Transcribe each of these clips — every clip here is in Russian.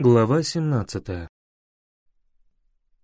Глава 17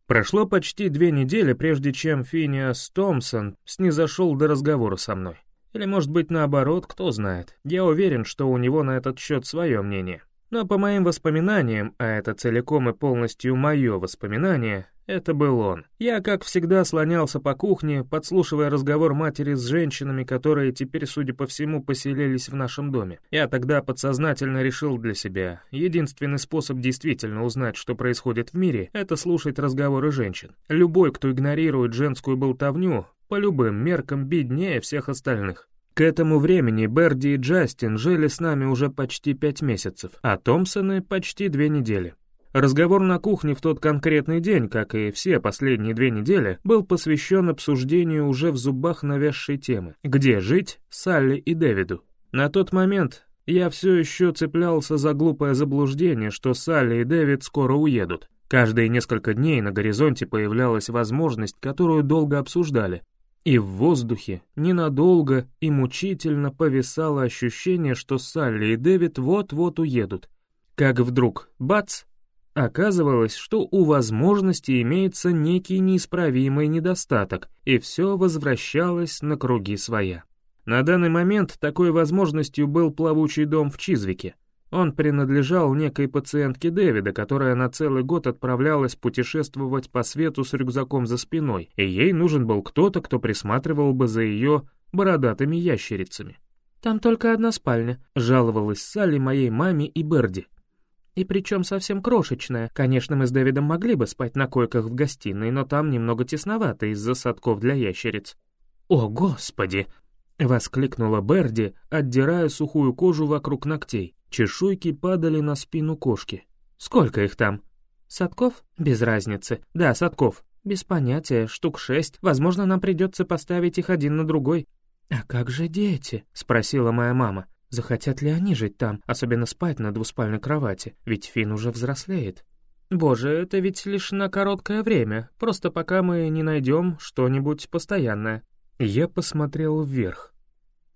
Прошло почти две недели, прежде чем Финиас Томпсон снизошел до разговора со мной. Или, может быть, наоборот, кто знает. Я уверен, что у него на этот счет свое мнение. Но по моим воспоминаниям, а это целиком и полностью мое воспоминание, это был он. Я, как всегда, слонялся по кухне, подслушивая разговор матери с женщинами, которые теперь, судя по всему, поселились в нашем доме. Я тогда подсознательно решил для себя, единственный способ действительно узнать, что происходит в мире, это слушать разговоры женщин. Любой, кто игнорирует женскую болтовню, по любым меркам беднее всех остальных. К этому времени Берди и Джастин жили с нами уже почти пять месяцев, а Томпсоны — почти две недели. Разговор на кухне в тот конкретный день, как и все последние две недели, был посвящен обсуждению уже в зубах навязшей темы «Где жить Салли и Дэвиду?». На тот момент я все еще цеплялся за глупое заблуждение, что Салли и Дэвид скоро уедут. Каждые несколько дней на горизонте появлялась возможность, которую долго обсуждали. И в воздухе ненадолго и мучительно повисало ощущение, что Салли и Дэвид вот-вот уедут. Как вдруг, бац, Оказывалось, что у возможности имеется некий неисправимый недостаток, и все возвращалось на круги своя. На данный момент такой возможностью был плавучий дом в Чизвике. Он принадлежал некой пациентке Дэвида, которая на целый год отправлялась путешествовать по свету с рюкзаком за спиной, и ей нужен был кто-то, кто присматривал бы за ее бородатыми ящерицами. «Там только одна спальня», — жаловалась Салли моей маме и Берди. И причем совсем крошечная. Конечно, мы с Дэвидом могли бы спать на койках в гостиной, но там немного тесновато из-за садков для ящериц. «О, Господи!» — воскликнула Берди, отдирая сухую кожу вокруг ногтей. Чешуйки падали на спину кошки. «Сколько их там?» «Садков? Без разницы. Да, садков. Без понятия, штук шесть. Возможно, нам придется поставить их один на другой». «А как же дети?» — спросила моя мама. Захотят ли они жить там, особенно спать на двуспальной кровати, ведь Финн уже взрослеет. Боже, это ведь лишь на короткое время, просто пока мы не найдем что-нибудь постоянное. Я посмотрел вверх.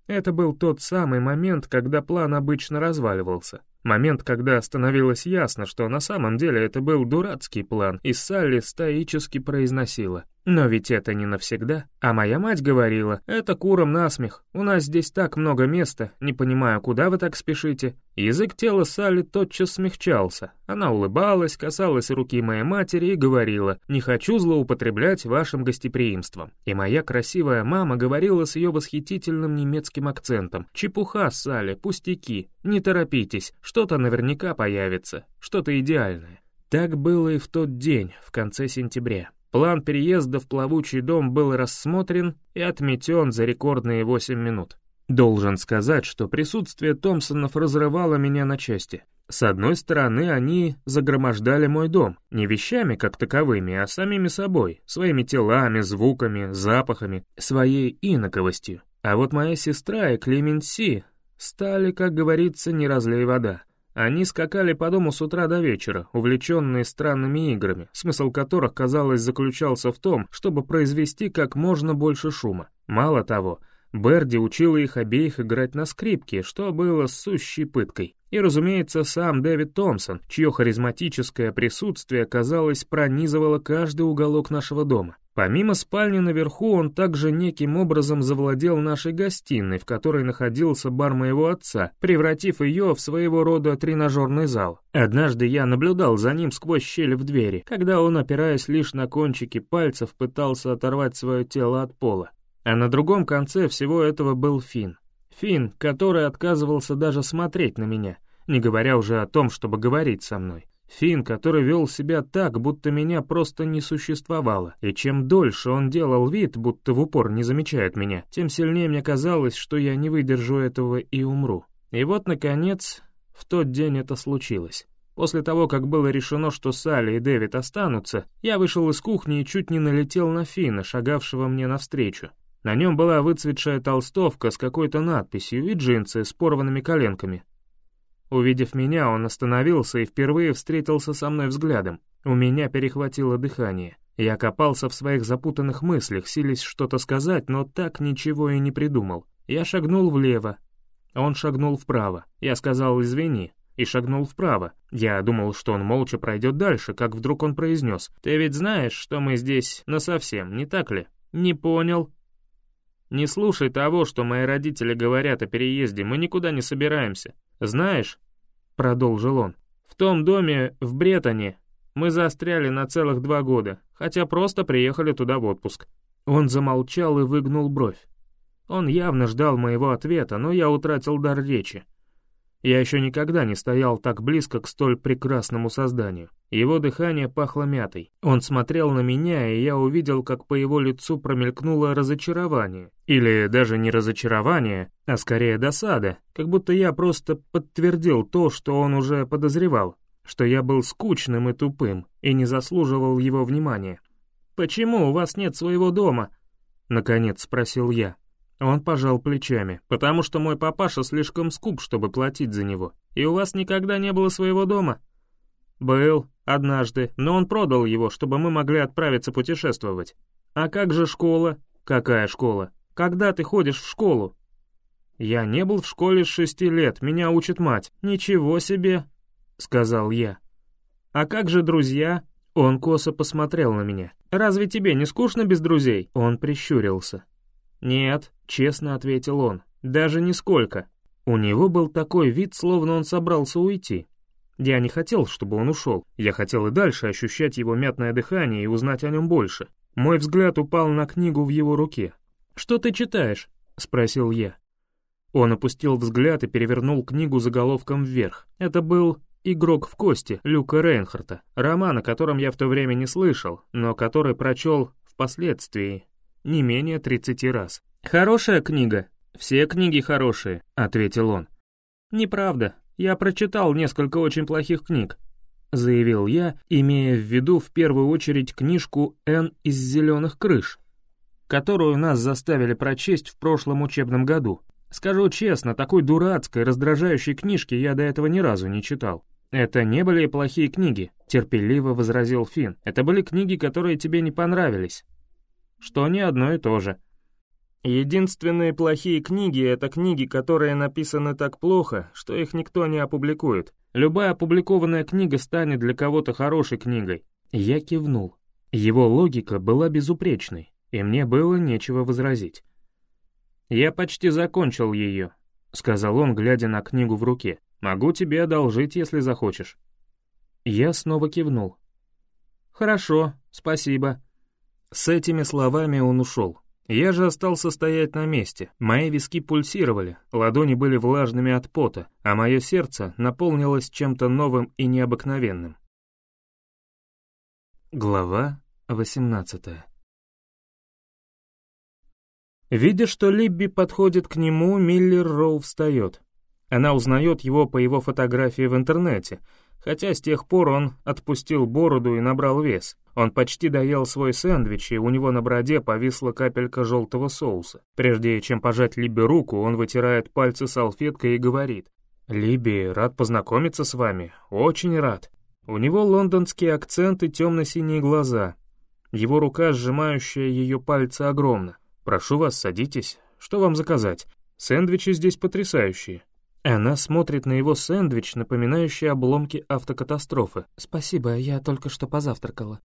Это был тот самый момент, когда план обычно разваливался. Момент, когда становилось ясно, что на самом деле это был дурацкий план, и Салли стоически произносила — но ведь это не навсегда. А моя мать говорила, это куром насмех, у нас здесь так много места, не понимаю, куда вы так спешите. Язык тела Салли тотчас смягчался. Она улыбалась, касалась руки моей матери и говорила, не хочу злоупотреблять вашим гостеприимством. И моя красивая мама говорила с ее восхитительным немецким акцентом, чепуха, Салли, пустяки, не торопитесь, что-то наверняка появится, что-то идеальное. Так было и в тот день, в конце сентября. План переезда в плавучий дом был рассмотрен и отметен за рекордные 8 минут. Должен сказать, что присутствие Томпсонов разрывало меня на части. С одной стороны, они загромождали мой дом, не вещами как таковыми, а самими собой, своими телами, звуками, запахами, своей инаковостью. А вот моя сестра и Клеменси стали, как говорится, не разлей вода. Они скакали по дому с утра до вечера, увлеченные странными играми, смысл которых, казалось, заключался в том, чтобы произвести как можно больше шума. Мало того, Берди учила их обеих играть на скрипке, что было сущей пыткой. И, разумеется, сам Дэвид Томпсон, чье харизматическое присутствие, казалось, пронизывало каждый уголок нашего дома. Помимо спальни наверху, он также неким образом завладел нашей гостиной, в которой находился бар моего отца, превратив ее в своего рода тренажерный зал. Однажды я наблюдал за ним сквозь щель в двери, когда он, опираясь лишь на кончики пальцев, пытался оторвать свое тело от пола. А на другом конце всего этого был Финн. Финн, который отказывался даже смотреть на меня, не говоря уже о том, чтобы говорить со мной. Фин, который вел себя так, будто меня просто не существовало, и чем дольше он делал вид, будто в упор не замечает меня, тем сильнее мне казалось, что я не выдержу этого и умру. И вот, наконец, в тот день это случилось. После того, как было решено, что Салли и Дэвид останутся, я вышел из кухни и чуть не налетел на Фина, шагавшего мне навстречу. На нем была выцветшая толстовка с какой-то надписью и джинсы с порванными коленками. Увидев меня, он остановился и впервые встретился со мной взглядом. У меня перехватило дыхание. Я копался в своих запутанных мыслях, силясь что-то сказать, но так ничего и не придумал. Я шагнул влево. Он шагнул вправо. Я сказал «извини». и шагнул вправо. Я думал, что он молча пройдет дальше, как вдруг он произнес. «Ты ведь знаешь, что мы здесь насовсем, не так ли?» «Не понял». «Не слушай того, что мои родители говорят о переезде, мы никуда не собираемся. Знаешь, — продолжил он, — в том доме в Бретоне мы застряли на целых два года, хотя просто приехали туда в отпуск». Он замолчал и выгнул бровь. Он явно ждал моего ответа, но я утратил дар речи. Я еще никогда не стоял так близко к столь прекрасному созданию. Его дыхание пахло мятой. Он смотрел на меня, и я увидел, как по его лицу промелькнуло разочарование. Или даже не разочарование, а скорее досада, как будто я просто подтвердил то, что он уже подозревал, что я был скучным и тупым, и не заслуживал его внимания. «Почему у вас нет своего дома?» — наконец спросил я. Он пожал плечами, потому что мой папаша слишком скуп, чтобы платить за него. И у вас никогда не было своего дома? Был, однажды, но он продал его, чтобы мы могли отправиться путешествовать. А как же школа? Какая школа? Когда ты ходишь в школу? Я не был в школе с шести лет, меня учит мать. Ничего себе, сказал я. А как же друзья? Он косо посмотрел на меня. Разве тебе не скучно без друзей? Он прищурился. «Нет», — честно ответил он, — «даже нисколько». У него был такой вид, словно он собрался уйти. Я не хотел, чтобы он ушел. Я хотел и дальше ощущать его мятное дыхание и узнать о нем больше. Мой взгляд упал на книгу в его руке. «Что ты читаешь?» — спросил я. Он опустил взгляд и перевернул книгу заголовком вверх. Это был «Игрок в кости» Люка Рейнхарта, роман, о котором я в то время не слышал, но который прочел впоследствии, не менее 30 раз. «Хорошая книга. Все книги хорошие», — ответил он. «Неправда. Я прочитал несколько очень плохих книг», — заявил я, имея в виду в первую очередь книжку «Н из зеленых крыш», которую нас заставили прочесть в прошлом учебном году. Скажу честно, такой дурацкой, раздражающей книжки я до этого ни разу не читал. «Это не были плохие книги», — терпеливо возразил Финн. «Это были книги, которые тебе не понравились что не одно и то же. Единственные плохие книги — это книги, которые написаны так плохо, что их никто не опубликует. Любая опубликованная книга станет для кого-то хорошей книгой. Я кивнул. Его логика была безупречной, и мне было нечего возразить. «Я почти закончил ее», — сказал он, глядя на книгу в руке. «Могу тебе одолжить, если захочешь». Я снова кивнул. «Хорошо, спасибо», с этими словами он ушел. Я же остался стоять на месте. Мои виски пульсировали, ладони были влажными от пота, а мое сердце наполнилось чем-то новым и необыкновенным. Глава 18 Видя, что Либби подходит к нему, Миллер Роу встает. Она узнает его по его фотографии в интернете, хотя с тех пор он отпустил бороду и набрал вес. Он почти доел свой сэндвич, и у него на бороде повисла капелька желтого соуса. Прежде чем пожать Либби руку, он вытирает пальцы салфеткой и говорит. «Либби, рад познакомиться с вами, очень рад». У него лондонский акцент и темно-синие глаза. Его рука, сжимающая ее пальцы, огромна. «Прошу вас, садитесь. Что вам заказать? Сэндвичи здесь потрясающие». Она смотрит на его сэндвич, напоминающий обломки автокатастрофы. «Спасибо, я только что позавтракала».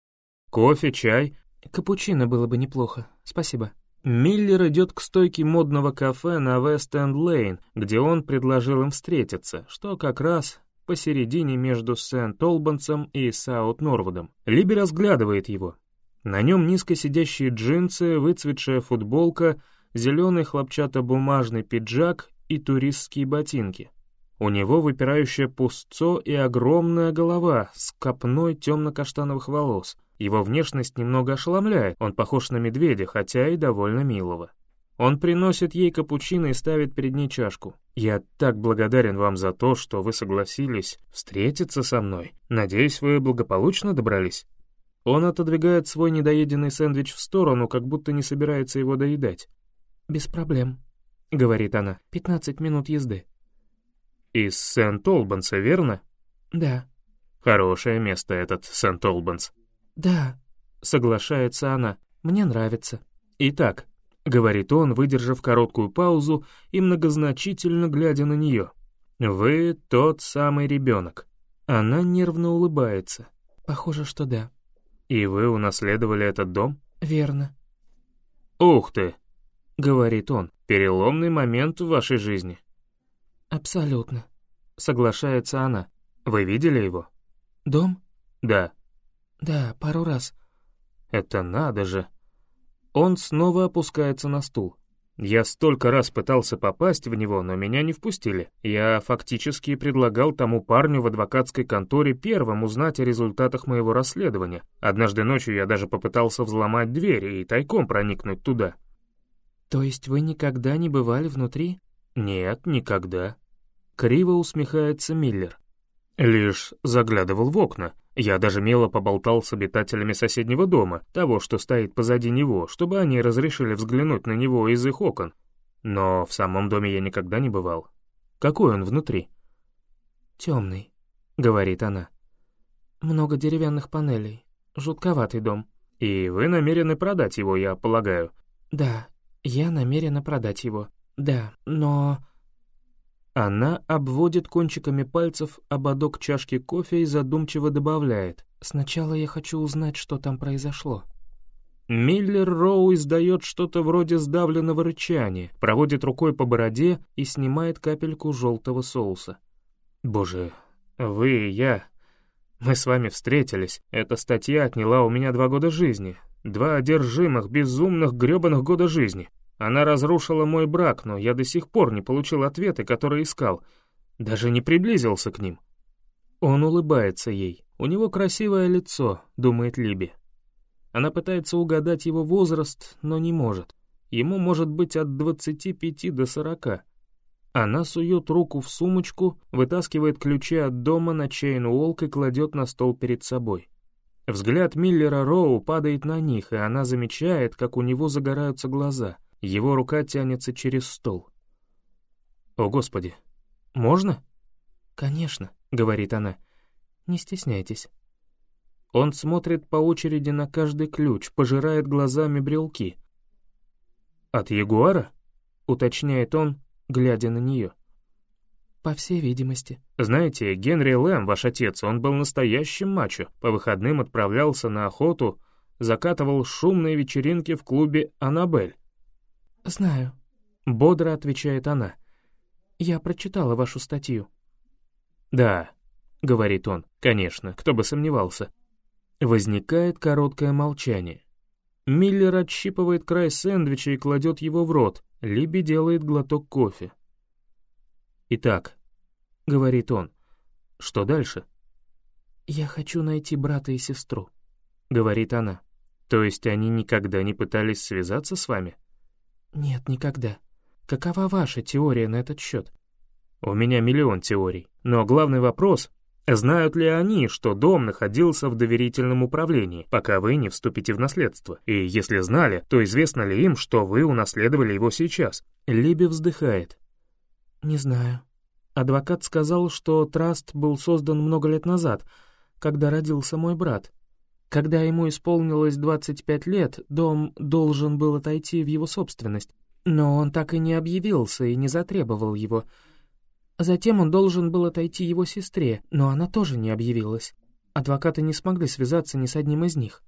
Кофе, чай? Капучино было бы неплохо, спасибо. Миллер идет к стойке модного кафе на Вест-Энд-Лейн, где он предложил им встретиться, что как раз посередине между Сент-Олбансом и Саут-Норвудом. Либи разглядывает его. На нем низко сидящие джинсы, выцветшая футболка, зеленый хлопчатобумажный пиджак и туристские ботинки. У него выпирающее пустцо и огромная голова с копной темно-каштановых волос. Его внешность немного ошеломляет, он похож на медведя, хотя и довольно милого. Он приносит ей капучино и ставит перед ней чашку. «Я так благодарен вам за то, что вы согласились встретиться со мной. Надеюсь, вы благополучно добрались?» Он отодвигает свой недоеденный сэндвич в сторону, как будто не собирается его доедать. «Без проблем», — говорит она. «Пятнадцать минут езды». «Из Сент-Олбанса, верно?» «Да». «Хорошее место этот Сент-Олбанс». «Да», — соглашается она, — «мне нравится». «Итак», — говорит он, выдержав короткую паузу и многозначительно глядя на нее, «Вы тот самый ребенок». Она нервно улыбается. «Похоже, что да». «И вы унаследовали этот дом?» «Верно». «Ух ты!» — говорит он. «Переломный момент в вашей жизни». «Абсолютно», — соглашается она. «Вы видели его?» «Дом?» «Да». «Да, пару раз». «Это надо же!» Он снова опускается на стул. Я столько раз пытался попасть в него, но меня не впустили. Я фактически предлагал тому парню в адвокатской конторе первым узнать о результатах моего расследования. Однажды ночью я даже попытался взломать дверь и тайком проникнуть туда. «То есть вы никогда не бывали внутри?» «Нет, никогда». Криво усмехается Миллер. Лишь заглядывал в окна. Я даже мило поболтал с обитателями соседнего дома, того, что стоит позади него, чтобы они разрешили взглянуть на него из их окон. Но в самом доме я никогда не бывал. Какой он внутри? «Темный», — говорит она. «Много деревянных панелей. Жутковатый дом». «И вы намерены продать его, я полагаю?» «Да, я намерена продать его. Да, но...» Она обводит кончиками пальцев ободок чашки кофе и задумчиво добавляет. «Сначала я хочу узнать, что там произошло». Миллер Роу издает что-то вроде сдавленного рычания, проводит рукой по бороде и снимает капельку желтого соуса. «Боже, вы и я. Мы с вами встретились. Эта статья отняла у меня два года жизни. Два одержимых, безумных, грёбаных года жизни. Она разрушила мой брак, но я до сих пор не получил ответы, которые искал. Даже не приблизился к ним. Он улыбается ей. У него красивое лицо, думает Либи. Она пытается угадать его возраст, но не может. Ему может быть от 25 до 40. Она сует руку в сумочку, вытаскивает ключи от дома на чейн-уолк и кладет на стол перед собой. Взгляд Миллера Роу падает на них, и она замечает, как у него загораются глаза. Его рука тянется через стол. «О, Господи! Можно?» «Конечно», — говорит она. «Не стесняйтесь». Он смотрит по очереди на каждый ключ, пожирает глазами брелки. «От Ягуара?» — уточняет он, глядя на нее. «По всей видимости». «Знаете, Генри Лэм, ваш отец, он был настоящим мачо. По выходным отправлялся на охоту, закатывал шумные вечеринки в клубе «Аннабель». «Знаю», — бодро отвечает она. «Я прочитала вашу статью». «Да», — говорит он, — «конечно, кто бы сомневался». Возникает короткое молчание. Миллер отщипывает край сэндвича и кладет его в рот, Либи делает глоток кофе. «Итак», — говорит он, — «что дальше?» «Я хочу найти брата и сестру», — говорит она. «То есть они никогда не пытались связаться с вами?» «Нет, никогда. Какова ваша теория на этот счет?» «У меня миллион теорий. Но главный вопрос — знают ли они, что дом находился в доверительном управлении, пока вы не вступите в наследство? И если знали, то известно ли им, что вы унаследовали его сейчас?» Либи вздыхает. «Не знаю. Адвокат сказал, что траст был создан много лет назад, когда родился мой брат. Когда ему исполнилось 25 лет, дом должен был отойти в его собственность, но он так и не объявился и не затребовал его. Затем он должен был отойти его сестре, но она тоже не объявилась. Адвокаты не смогли связаться ни с одним из них.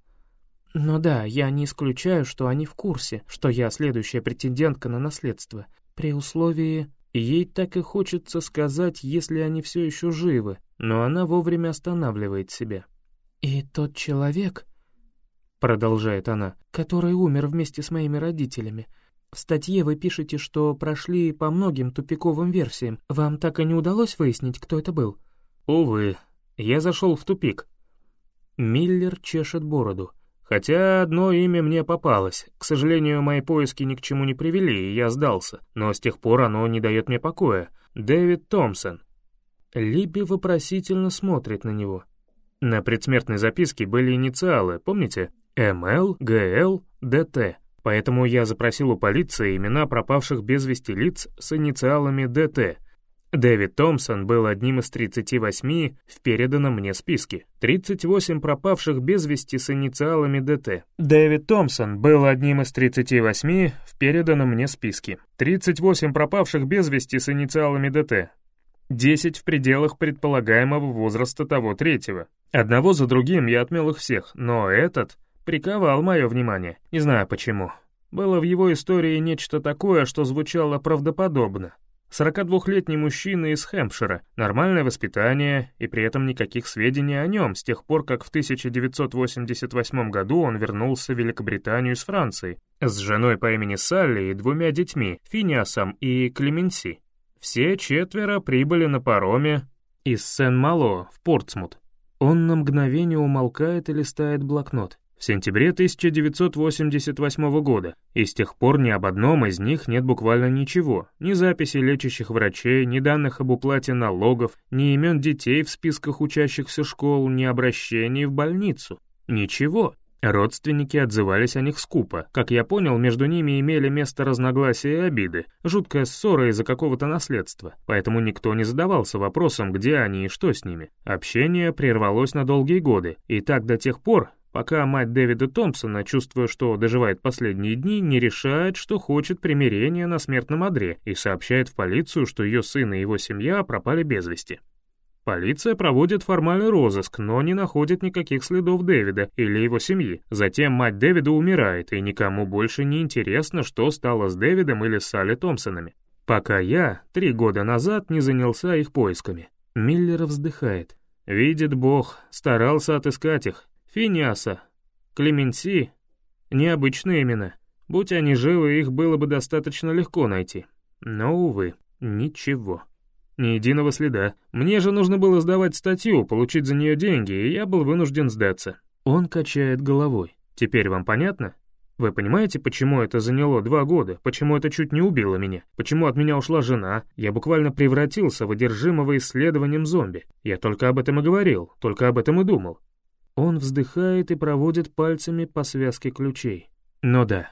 Но да, я не исключаю, что они в курсе, что я следующая претендентка на наследство, при условии... Ей так и хочется сказать, если они все еще живы, но она вовремя останавливает себя. «И тот человек, — продолжает она, — который умер вместе с моими родителями. В статье вы пишете, что прошли по многим тупиковым версиям. Вам так и не удалось выяснить, кто это был?» «Увы, я зашел в тупик». Миллер чешет бороду. Хотя одно имя мне попалось. К сожалению, мои поиски ни к чему не привели, и я сдался. Но с тех пор оно не дает мне покоя. Дэвид Томпсон. Либи вопросительно смотрит на него. На предсмертной записке были инициалы, помните? МЛ, ГЛ, ДТ. Поэтому я запросил у полиции имена пропавших без вести лиц с инициалами ДТ. Дэвид Томпсон был одним из 38 в переданном мне списке. 38 пропавших без вести с инициалами ДТ. Дэвид Томпсон был одним из 38 в переданном мне списке. 38 пропавших без вести с инициалами ДТ. Десять в пределах предполагаемого возраста того третьего. Одного за другим я отмел их всех, но этот приковал мое внимание. Не знаю почему. Было в его истории нечто такое, что звучало правдоподобно. 42-летний мужчина из Хэмпшира, нормальное воспитание и при этом никаких сведений о нем с тех пор, как в 1988 году он вернулся в Великобританию из Франции с женой по имени Салли и двумя детьми, Финиасом и Клеменси. Все четверо прибыли на пароме из Сен-Мало в Портсмут. Он на мгновение умолкает и листает блокнот в сентябре 1988 года, и с тех пор ни об одном из них нет буквально ничего, ни записи лечащих врачей, ни данных об уплате налогов, ни имен детей в списках учащихся школ, ни обращений в больницу. Ничего. Родственники отзывались о них скупо. Как я понял, между ними имели место разногласия и обиды, жуткая ссора из-за какого-то наследства, поэтому никто не задавался вопросом, где они и что с ними. Общение прервалось на долгие годы, и так до тех пор, пока мать Дэвида Томпсона, чувствуя, что доживает последние дни, не решает, что хочет примирения на смертном одре и сообщает в полицию, что ее сын и его семья пропали без вести. Полиция проводит формальный розыск, но не находит никаких следов Дэвида или его семьи. Затем мать Дэвида умирает, и никому больше не интересно, что стало с Дэвидом или Салли Томпсонами. Пока я, три года назад, не занялся их поисками. Миллер вздыхает. Видит Бог, старался отыскать их, Финиаса, Клеменси — необычные имена. Будь они живы, их было бы достаточно легко найти. Но, увы, ничего. Ни единого следа. Мне же нужно было сдавать статью, получить за нее деньги, и я был вынужден сдаться. Он качает головой. Теперь вам понятно? Вы понимаете, почему это заняло два года? Почему это чуть не убило меня? Почему от меня ушла жена? Я буквально превратился в одержимого исследованием зомби. Я только об этом и говорил, только об этом и думал. Он вздыхает и проводит пальцами по связке ключей. Ну да.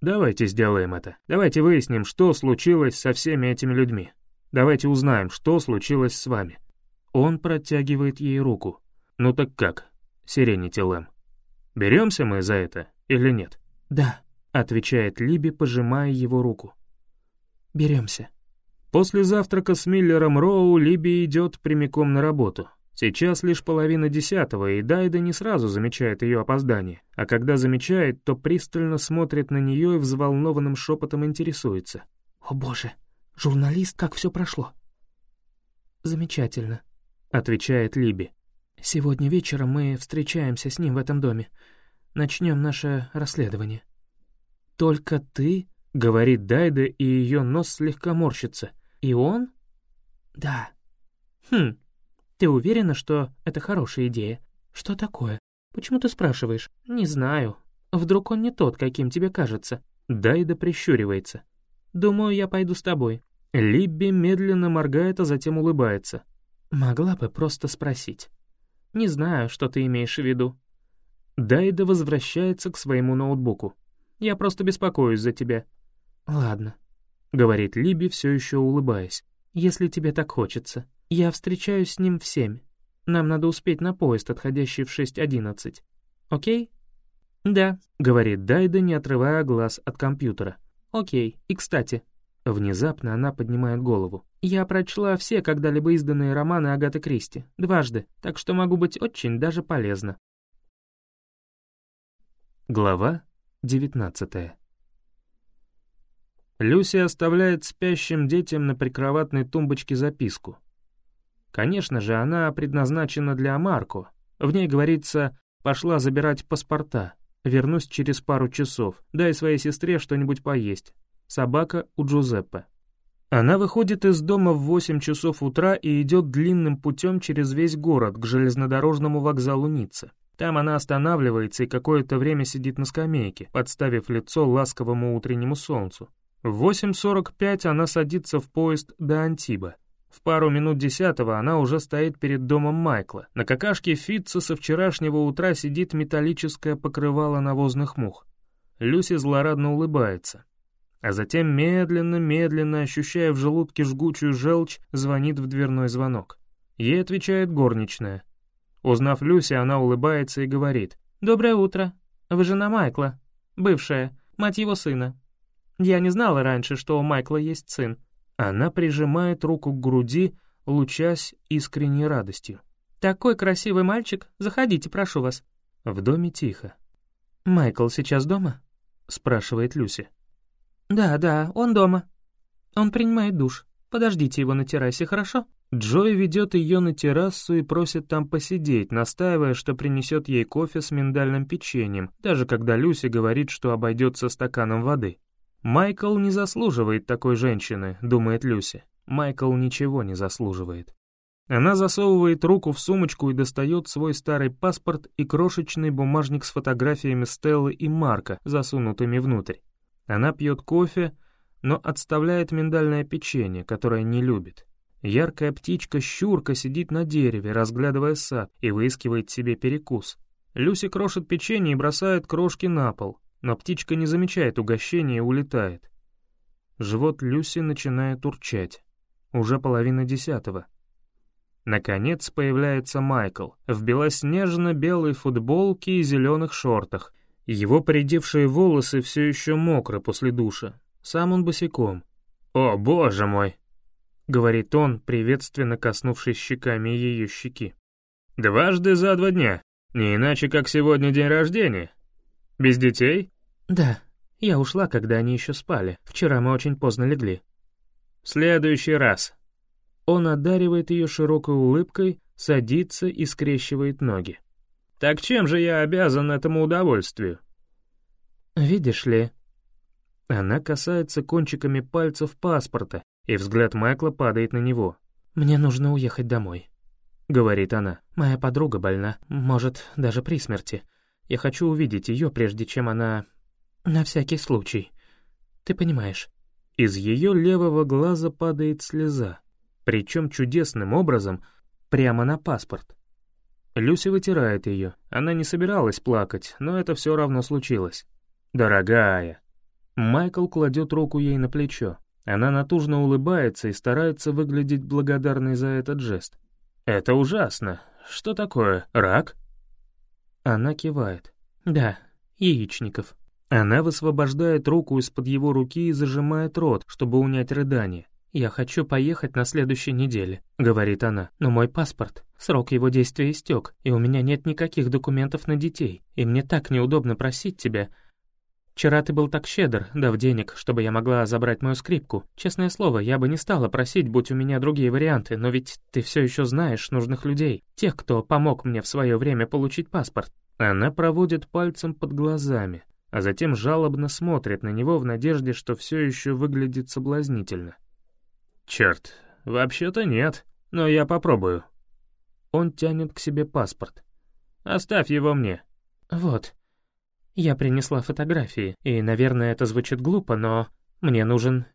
Давайте сделаем это. Давайте выясним, что случилось со всеми этими людьми. Давайте узнаем, что случилось с вами. Он протягивает ей руку. Ну так как, Сиренити Лэм? Беремся мы за это или нет? Да, отвечает Либи, пожимая его руку. Беремся. После завтрака с Миллером Роу Либи идет прямиком на работу. Сейчас лишь половина десятого, и Дайда не сразу замечает ее опоздание, а когда замечает, то пристально смотрит на нее и взволнованным шепотом интересуется. «О боже, журналист, как все прошло?» «Замечательно», — отвечает Либи. «Сегодня вечером мы встречаемся с ним в этом доме. Начнем наше расследование». «Только ты?» — говорит Дайда, и ее нос слегка морщится. «И он?» «Да». «Хм, ты уверена, что это хорошая идея? Что такое? Почему ты спрашиваешь? Не знаю. Вдруг он не тот, каким тебе кажется? Дайда прищуривается. Думаю, я пойду с тобой. Либби медленно моргает, а затем улыбается. Могла бы просто спросить. Не знаю, что ты имеешь в виду. Дайда возвращается к своему ноутбуку. Я просто беспокоюсь за тебя. Ладно, говорит Либи, все еще улыбаясь. Если тебе так хочется. Я встречаюсь с ним в семь. Нам надо успеть на поезд, отходящий в 6.11. Окей? Да, говорит Дайда, не отрывая глаз от компьютера. Окей, и кстати. Внезапно она поднимает голову. Я прочла все когда-либо изданные романы Агаты Кристи, дважды, так что могу быть очень даже полезна. Глава 19 Люси оставляет спящим детям на прикроватной тумбочке записку. Конечно же, она предназначена для Марко. В ней говорится «пошла забирать паспорта, вернусь через пару часов, дай своей сестре что-нибудь поесть. Собака у Джузеппе». Она выходит из дома в 8 часов утра и идет длинным путем через весь город к железнодорожному вокзалу Ниццы. Там она останавливается и какое-то время сидит на скамейке, подставив лицо ласковому утреннему солнцу. В 8.45 она садится в поезд до Антиба. В пару минут десятого она уже стоит перед домом Майкла. На какашке Фитца со вчерашнего утра сидит металлическое покрывало навозных мух. Люси злорадно улыбается. А затем медленно-медленно, ощущая в желудке жгучую желчь, звонит в дверной звонок. Ей отвечает горничная. Узнав Люси, она улыбается и говорит. «Доброе утро. Вы жена Майкла. Бывшая, мать его сына. Я не знала раньше, что у Майкла есть сын. Она прижимает руку к груди, лучась искренней радостью. «Такой красивый мальчик, заходите, прошу вас». В доме тихо. «Майкл сейчас дома?» — спрашивает Люси. «Да, да, он дома. Он принимает душ. Подождите его на террасе, хорошо?» Джой ведет ее на террасу и просит там посидеть, настаивая, что принесет ей кофе с миндальным печеньем, даже когда Люси говорит, что обойдется стаканом воды. «Майкл не заслуживает такой женщины», — думает Люси. Майкл ничего не заслуживает. Она засовывает руку в сумочку и достает свой старый паспорт и крошечный бумажник с фотографиями Стеллы и Марка, засунутыми внутрь. Она пьет кофе, но отставляет миндальное печенье, которое не любит. Яркая птичка-щурка сидит на дереве, разглядывая сад, и выискивает себе перекус. Люси крошит печенье и бросает крошки на пол, но птичка не замечает угощения и улетает. Живот Люси начинает урчать. Уже половина десятого. Наконец появляется Майкл в белоснежно-белой футболке и зеленых шортах. Его поредевшие волосы все еще мокры после душа. Сам он босиком. «О, боже мой!» — говорит он, приветственно коснувшись щеками ее щеки. «Дважды за два дня, не иначе, как сегодня день рождения. Без детей?» «Да, я ушла, когда они еще спали. Вчера мы очень поздно легли». «В следующий раз». Он одаривает ее широкой улыбкой, садится и скрещивает ноги. «Так чем же я обязан этому удовольствию?» «Видишь ли...» Она касается кончиками пальцев паспорта, и взгляд Майкла падает на него. «Мне нужно уехать домой», — говорит она. «Моя подруга больна, может, даже при смерти. Я хочу увидеть ее, прежде чем она... На всякий случай. Ты понимаешь?» Из ее левого глаза падает слеза, причем чудесным образом прямо на паспорт. Люси вытирает ее. Она не собиралась плакать, но это все равно случилось. «Дорогая!» Майкл кладет руку ей на плечо. Она натужно улыбается и старается выглядеть благодарной за этот жест. «Это ужасно. Что такое, рак?» Она кивает. «Да, яичников». Она высвобождает руку из-под его руки и зажимает рот, чтобы унять рыдание. «Я хочу поехать на следующей неделе», — говорит она. «Но мой паспорт, срок его действия истек, и у меня нет никаких документов на детей, и мне так неудобно просить тебя, Вчера ты был так щедр, дав денег, чтобы я могла забрать мою скрипку. Честное слово, я бы не стала просить, будь у меня другие варианты, но ведь ты все еще знаешь нужных людей, тех, кто помог мне в свое время получить паспорт». Она проводит пальцем под глазами, а затем жалобно смотрит на него в надежде, что все еще выглядит соблазнительно. «Черт, вообще-то нет, но я попробую». Он тянет к себе паспорт. «Оставь его мне». «Вот», я принесла фотографии, и, наверное, это звучит глупо, но мне нужен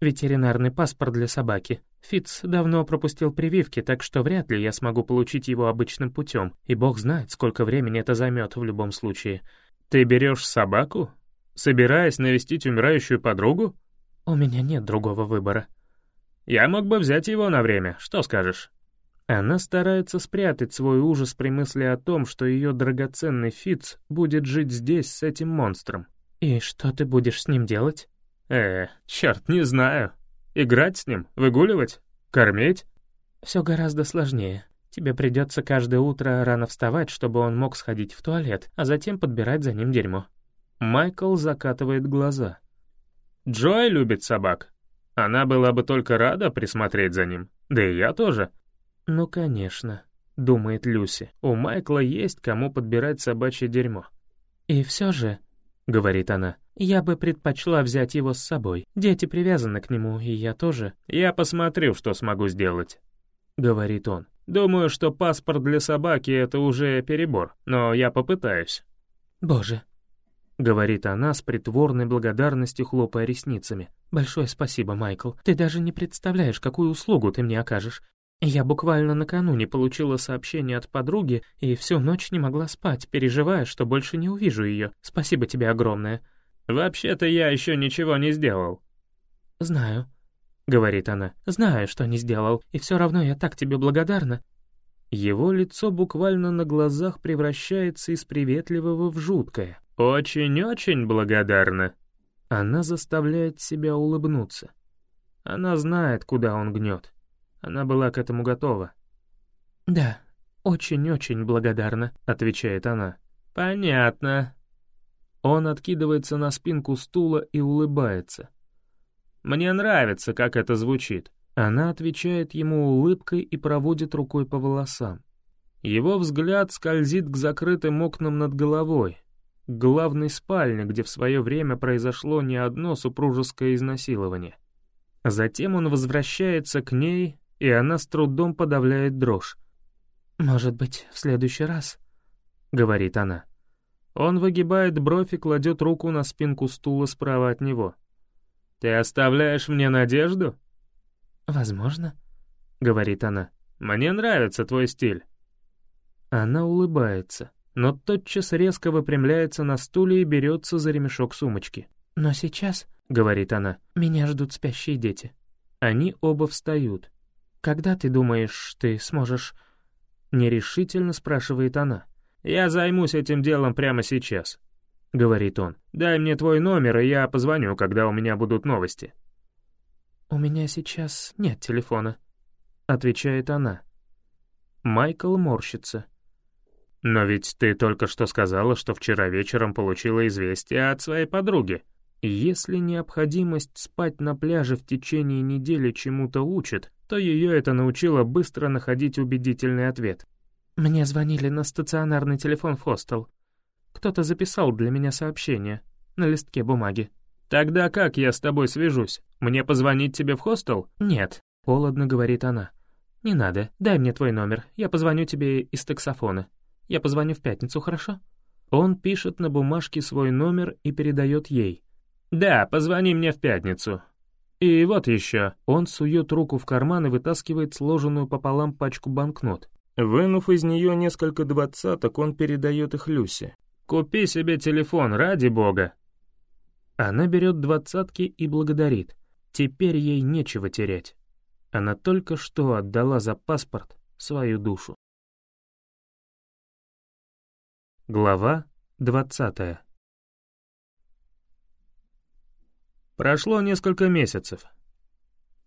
ветеринарный паспорт для собаки. Фиц давно пропустил прививки, так что вряд ли я смогу получить его обычным путем, и бог знает, сколько времени это займет в любом случае. Ты берешь собаку? Собираясь навестить умирающую подругу? У меня нет другого выбора. Я мог бы взять его на время, что скажешь? Она старается спрятать свой ужас при мысли о том, что ее драгоценный Фиц будет жить здесь с этим монстром. «И что ты будешь с ним делать?» «Э, черт, не знаю. Играть с ним? Выгуливать? Кормить?» «Все гораздо сложнее. Тебе придется каждое утро рано вставать, чтобы он мог сходить в туалет, а затем подбирать за ним дерьмо». Майкл закатывает глаза. «Джой любит собак. Она была бы только рада присмотреть за ним. Да и я тоже. «Ну, конечно», — думает Люси, — «у Майкла есть кому подбирать собачье дерьмо». «И все же», — говорит она, — «я бы предпочла взять его с собой. Дети привязаны к нему, и я тоже». «Я посмотрю, что смогу сделать», — говорит он. «Думаю, что паспорт для собаки — это уже перебор, но я попытаюсь». «Боже», — говорит она с притворной благодарностью, хлопая ресницами. «Большое спасибо, Майкл. Ты даже не представляешь, какую услугу ты мне окажешь. Я буквально накануне получила сообщение от подруги и всю ночь не могла спать, переживая, что больше не увижу ее. Спасибо тебе огромное. Вообще-то я еще ничего не сделал. Знаю, говорит она. Знаю, что не сделал, и все равно я так тебе благодарна. Его лицо буквально на глазах превращается из приветливого в жуткое. Очень-очень благодарна. Она заставляет себя улыбнуться. Она знает, куда он гнет. Она была к этому готова. «Да, очень-очень благодарна», — отвечает она. «Понятно». Он откидывается на спинку стула и улыбается. «Мне нравится, как это звучит». Она отвечает ему улыбкой и проводит рукой по волосам. Его взгляд скользит к закрытым окнам над головой, главной спальне, где в свое время произошло не одно супружеское изнасилование. Затем он возвращается к ней, и она с трудом подавляет дрожь. «Может быть, в следующий раз?» — говорит она. Он выгибает бровь и кладет руку на спинку стула справа от него. «Ты оставляешь мне надежду?» «Возможно», — говорит она. «Мне нравится твой стиль». Она улыбается, но тотчас резко выпрямляется на стуле и берется за ремешок сумочки. «Но сейчас», — говорит она, — «меня ждут спящие дети». Они оба встают. «Когда ты думаешь, ты сможешь...» Нерешительно спрашивает она. «Я займусь этим делом прямо сейчас», — говорит он. «Дай мне твой номер, и я позвоню, когда у меня будут новости». «У меня сейчас нет телефона», — отвечает она. Майкл морщится. «Но ведь ты только что сказала, что вчера вечером получила известие от своей подруги. Если необходимость спать на пляже в течение недели чему-то учит, то ее это научило быстро находить убедительный ответ. «Мне звонили на стационарный телефон в хостел. Кто-то записал для меня сообщение на листке бумаги. «Тогда как я с тобой свяжусь? Мне позвонить тебе в хостел?» «Нет», — холодно говорит она. «Не надо, дай мне твой номер, я позвоню тебе из таксофона. Я позвоню в пятницу, хорошо?» Он пишет на бумажке свой номер и передает ей. «Да, позвони мне в пятницу. И вот еще». Он сует руку в карман и вытаскивает сложенную пополам пачку банкнот. Вынув из нее несколько двадцаток, он передает их Люсе. «Купи себе телефон, ради бога!» Она берет двадцатки и благодарит. Теперь ей нечего терять. Она только что отдала за паспорт свою душу. Глава двадцатая Прошло несколько месяцев.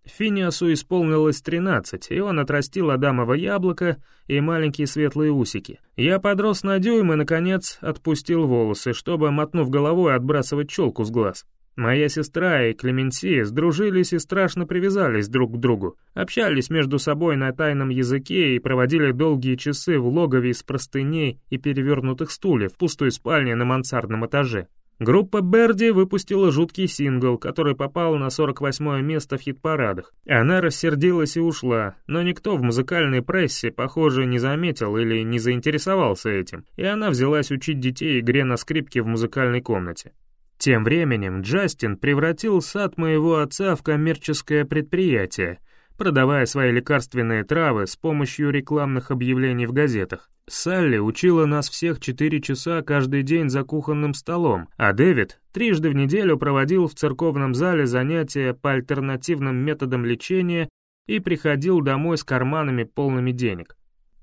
Финиасу исполнилось 13, и он отрастил адамово яблоко и маленькие светлые усики. Я подрос на дюйм и, наконец, отпустил волосы, чтобы, мотнув головой, отбрасывать челку с глаз. Моя сестра и Клеменсия сдружились и страшно привязались друг к другу, общались между собой на тайном языке и проводили долгие часы в логове из простыней и перевернутых стульев в пустой спальне на мансардном этаже. Группа Берди выпустила жуткий сингл, который попал на 48 место в хит-парадах. Она рассердилась и ушла, но никто в музыкальной прессе, похоже, не заметил или не заинтересовался этим, и она взялась учить детей игре на скрипке в музыкальной комнате. Тем временем Джастин превратил сад моего отца в коммерческое предприятие, продавая свои лекарственные травы с помощью рекламных объявлений в газетах. Салли учила нас всех четыре часа каждый день за кухонным столом, а Дэвид трижды в неделю проводил в церковном зале занятия по альтернативным методам лечения и приходил домой с карманами полными денег.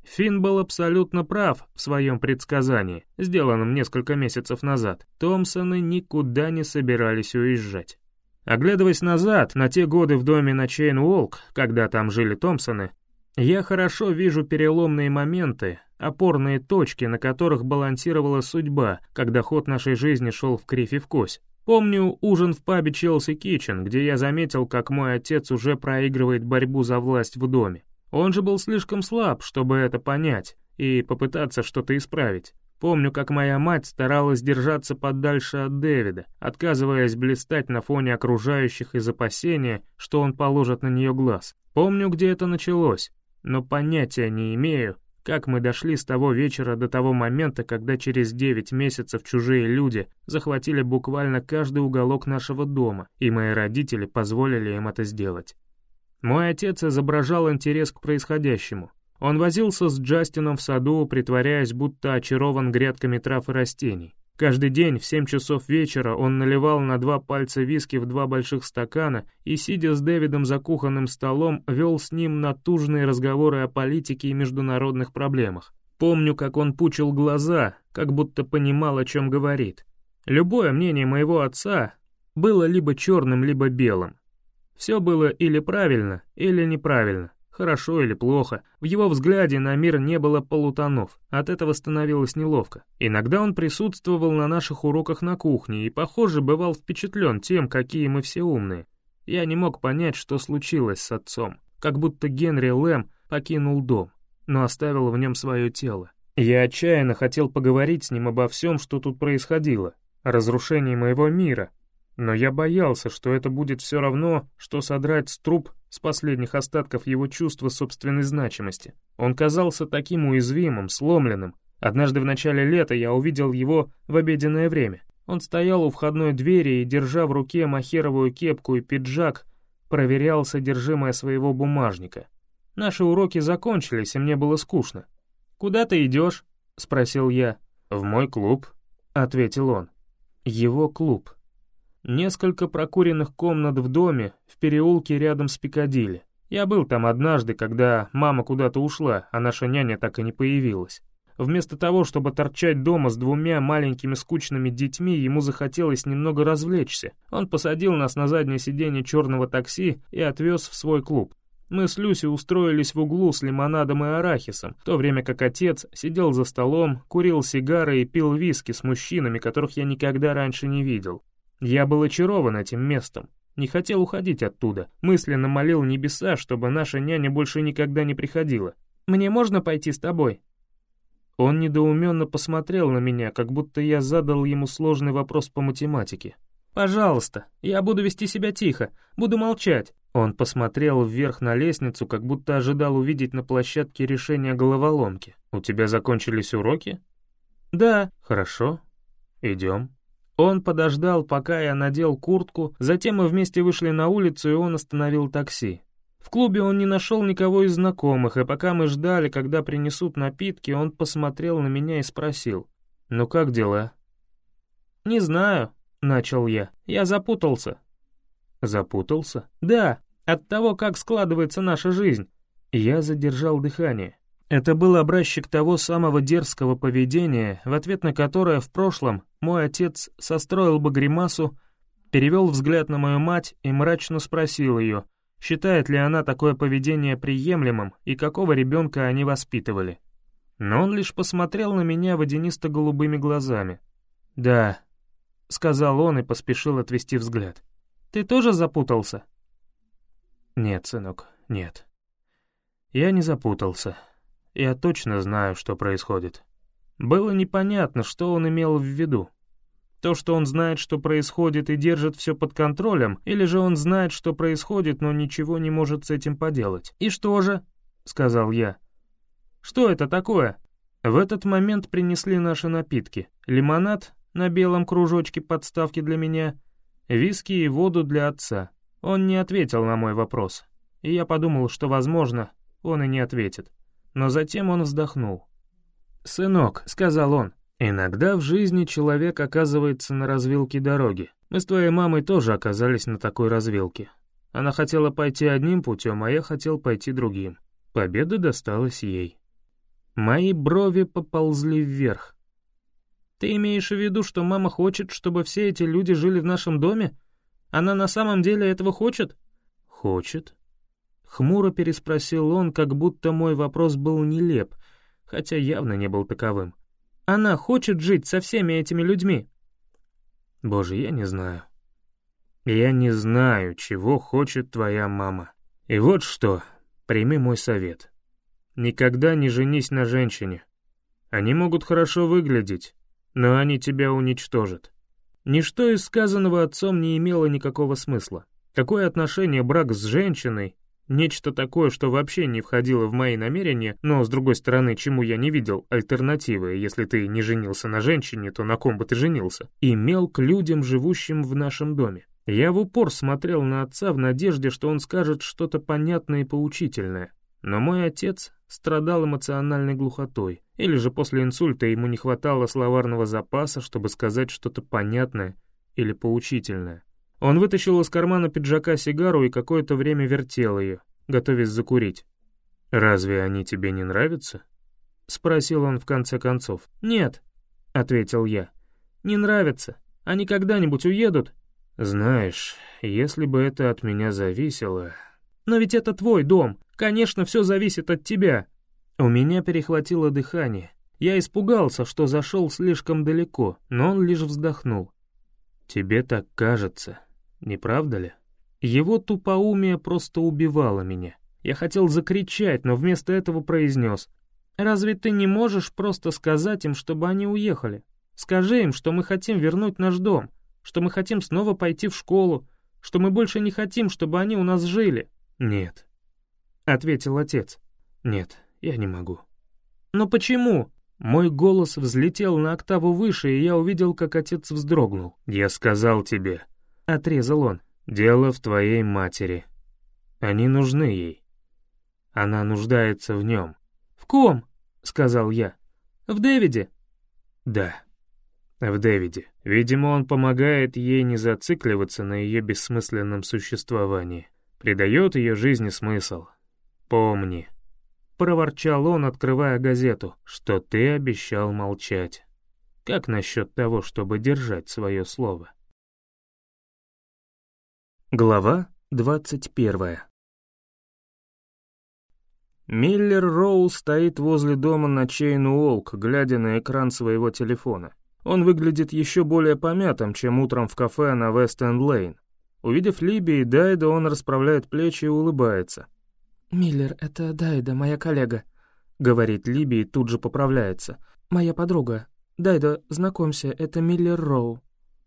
Финн был абсолютно прав в своем предсказании, сделанном несколько месяцев назад. Томпсоны никуда не собирались уезжать. Оглядываясь назад, на те годы в доме на Чейн-Уолк, когда там жили Томпсоны, я хорошо вижу переломные моменты, опорные точки, на которых балансировала судьба, когда ход нашей жизни шел вкривь и вкось. Помню ужин в пабе Челси Китчен, где я заметил, как мой отец уже проигрывает борьбу за власть в доме. Он же был слишком слаб, чтобы это понять и попытаться что-то исправить. Помню, как моя мать старалась держаться подальше от Дэвида, отказываясь блистать на фоне окружающих из опасения, что он положит на нее глаз. Помню, где это началось, но понятия не имею, как мы дошли с того вечера до того момента, когда через девять месяцев чужие люди захватили буквально каждый уголок нашего дома, и мои родители позволили им это сделать. Мой отец изображал интерес к происходящему. Он возился с Джастином в саду, притворяясь, будто очарован грядками трав и растений. Каждый день в семь часов вечера он наливал на два пальца виски в два больших стакана и, сидя с Дэвидом за кухонным столом, вел с ним натужные разговоры о политике и международных проблемах. Помню, как он пучил глаза, как будто понимал, о чем говорит. Любое мнение моего отца было либо черным, либо белым. Все было или правильно, или неправильно, хорошо или плохо. В его взгляде на мир не было полутонов, от этого становилось неловко. Иногда он присутствовал на наших уроках на кухне и, похоже, бывал впечатлен тем, какие мы все умные. Я не мог понять, что случилось с отцом, как будто Генри Лэм покинул дом, но оставил в нем свое тело. Я отчаянно хотел поговорить с ним обо всем, что тут происходило, о разрушении моего мира, но я боялся, что это будет все равно, что содрать с труп с последних остатков его чувства собственной значимости. Он казался таким уязвимым, сломленным. Однажды в начале лета я увидел его в обеденное время. Он стоял у входной двери и, держа в руке махеровую кепку и пиджак, проверял содержимое своего бумажника. Наши уроки закончились, и мне было скучно. «Куда ты идешь?» — спросил я. «В мой клуб», — ответил он. Его клуб. Несколько прокуренных комнат в доме, в переулке рядом с Пикадилли. Я был там однажды, когда мама куда-то ушла, а наша няня так и не появилась. Вместо того, чтобы торчать дома с двумя маленькими скучными детьми, ему захотелось немного развлечься. Он посадил нас на заднее сиденье черного такси и отвез в свой клуб. Мы с Люси устроились в углу с лимонадом и арахисом, в то время как отец сидел за столом, курил сигары и пил виски с мужчинами, которых я никогда раньше не видел. Я был очарован этим местом, не хотел уходить оттуда, мысленно молил небеса, чтобы наша няня больше никогда не приходила. «Мне можно пойти с тобой?» Он недоуменно посмотрел на меня, как будто я задал ему сложный вопрос по математике. «Пожалуйста, я буду вести себя тихо, буду молчать». Он посмотрел вверх на лестницу, как будто ожидал увидеть на площадке решение головоломки. «У тебя закончились уроки?» «Да». «Хорошо. Идем». Он подождал, пока я надел куртку, затем мы вместе вышли на улицу, и он остановил такси. В клубе он не нашел никого из знакомых, и пока мы ждали, когда принесут напитки, он посмотрел на меня и спросил, «Ну как дела?» «Не знаю», — начал я. «Я запутался». «Запутался?» «Да, от того, как складывается наша жизнь». Я задержал дыхание. Это был образчик того самого дерзкого поведения, в ответ на которое в прошлом мой отец состроил бы гримасу, перевел взгляд на мою мать и мрачно спросил ее, считает ли она такое поведение приемлемым и какого ребенка они воспитывали. Но он лишь посмотрел на меня водянисто-голубыми глазами. «Да», — сказал он и поспешил отвести взгляд. «Ты тоже запутался?» «Нет, сынок, нет. Я не запутался. Я точно знаю, что происходит». Было непонятно, что он имел в виду. То, что он знает, что происходит и держит все под контролем, или же он знает, что происходит, но ничего не может с этим поделать. «И что же?» — сказал я. «Что это такое?» В этот момент принесли наши напитки. Лимонад на белом кружочке подставки для меня, виски и воду для отца. Он не ответил на мой вопрос, и я подумал, что, возможно, он и не ответит. Но затем он вздохнул. «Сынок», — сказал он, — «иногда в жизни человек оказывается на развилке дороги. Мы с твоей мамой тоже оказались на такой развилке. Она хотела пойти одним путем, а я хотел пойти другим. Победа досталась ей». Мои брови поползли вверх. Ты имеешь в виду, что мама хочет, чтобы все эти люди жили в нашем доме? Она на самом деле этого хочет? Хочет. Хмуро переспросил он, как будто мой вопрос был нелеп, хотя явно не был таковым. Она хочет жить со всеми этими людьми? Боже, я не знаю. Я не знаю, чего хочет твоя мама. И вот что, прими мой совет. Никогда не женись на женщине. Они могут хорошо выглядеть, но они тебя уничтожат. Ничто из сказанного отцом не имело никакого смысла. Какое отношение брак с женщиной, нечто такое, что вообще не входило в мои намерения, но, с другой стороны, чему я не видел альтернативы, если ты не женился на женщине, то на ком бы ты женился, имел к людям, живущим в нашем доме. Я в упор смотрел на отца в надежде, что он скажет что-то понятное и поучительное. Но мой отец страдал эмоциональной глухотой, или же после инсульта ему не хватало словарного запаса, чтобы сказать что-то понятное или поучительное. Он вытащил из кармана пиджака сигару и какое-то время вертел ее, готовясь закурить. «Разве они тебе не нравятся?» — спросил он в конце концов. «Нет», — ответил я. «Не нравятся. Они когда-нибудь уедут?» «Знаешь, если бы это от меня зависело...» «Но ведь это твой дом. Конечно, все зависит от тебя». У меня перехватило дыхание. Я испугался, что зашел слишком далеко, но он лишь вздохнул. «Тебе так кажется, не правда ли?» Его тупоумие просто убивало меня. Я хотел закричать, но вместо этого произнес. «Разве ты не можешь просто сказать им, чтобы они уехали? Скажи им, что мы хотим вернуть наш дом, что мы хотим снова пойти в школу, что мы больше не хотим, чтобы они у нас жили». «Нет», — ответил отец. «Нет, я не могу». «Но почему?» Мой голос взлетел на октаву выше, и я увидел, как отец вздрогнул. «Я сказал тебе», — отрезал он, — «дело в твоей матери. Они нужны ей. Она нуждается в нем». «В ком?» — сказал я. «В Дэвиде?» «Да, в Дэвиде. Видимо, он помогает ей не зацикливаться на ее бессмысленном существовании, придает ее жизни смысл. Помни» проворчал он, открывая газету, что ты обещал молчать. Как насчет того, чтобы держать свое слово? Глава двадцать первая Миллер Роу стоит возле дома на Чейн Уолк, глядя на экран своего телефона. Он выглядит еще более помятым, чем утром в кафе на Вест-Энд-Лейн. Увидев Либи и Дайда, он расправляет плечи и улыбается. «Миллер, это Дайда, моя коллега», — говорит Либи и тут же поправляется. «Моя подруга. Дайда, знакомься, это Миллер Роу».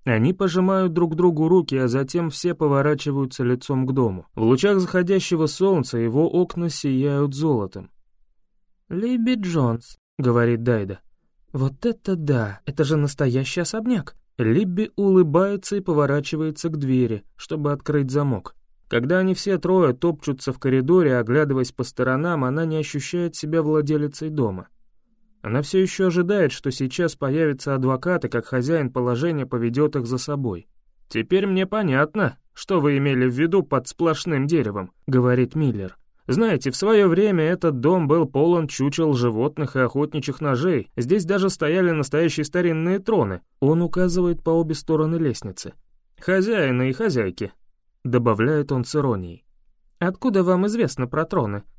Они пожимают друг другу руки, а затем все поворачиваются лицом к дому. В лучах заходящего солнца его окна сияют золотом. «Либи Джонс», — говорит Дайда. «Вот это да! Это же настоящий особняк!» Либби улыбается и поворачивается к двери, чтобы открыть замок. Когда они все трое топчутся в коридоре, оглядываясь по сторонам, она не ощущает себя владелицей дома. Она все еще ожидает, что сейчас появится адвокат и как хозяин положения поведет их за собой. «Теперь мне понятно, что вы имели в виду под сплошным деревом», — говорит Миллер. «Знаете, в свое время этот дом был полон чучел животных и охотничьих ножей. Здесь даже стояли настоящие старинные троны». Он указывает по обе стороны лестницы. «Хозяины и хозяйки. — добавляет он с иронией. «Откуда вам известно про троны?» —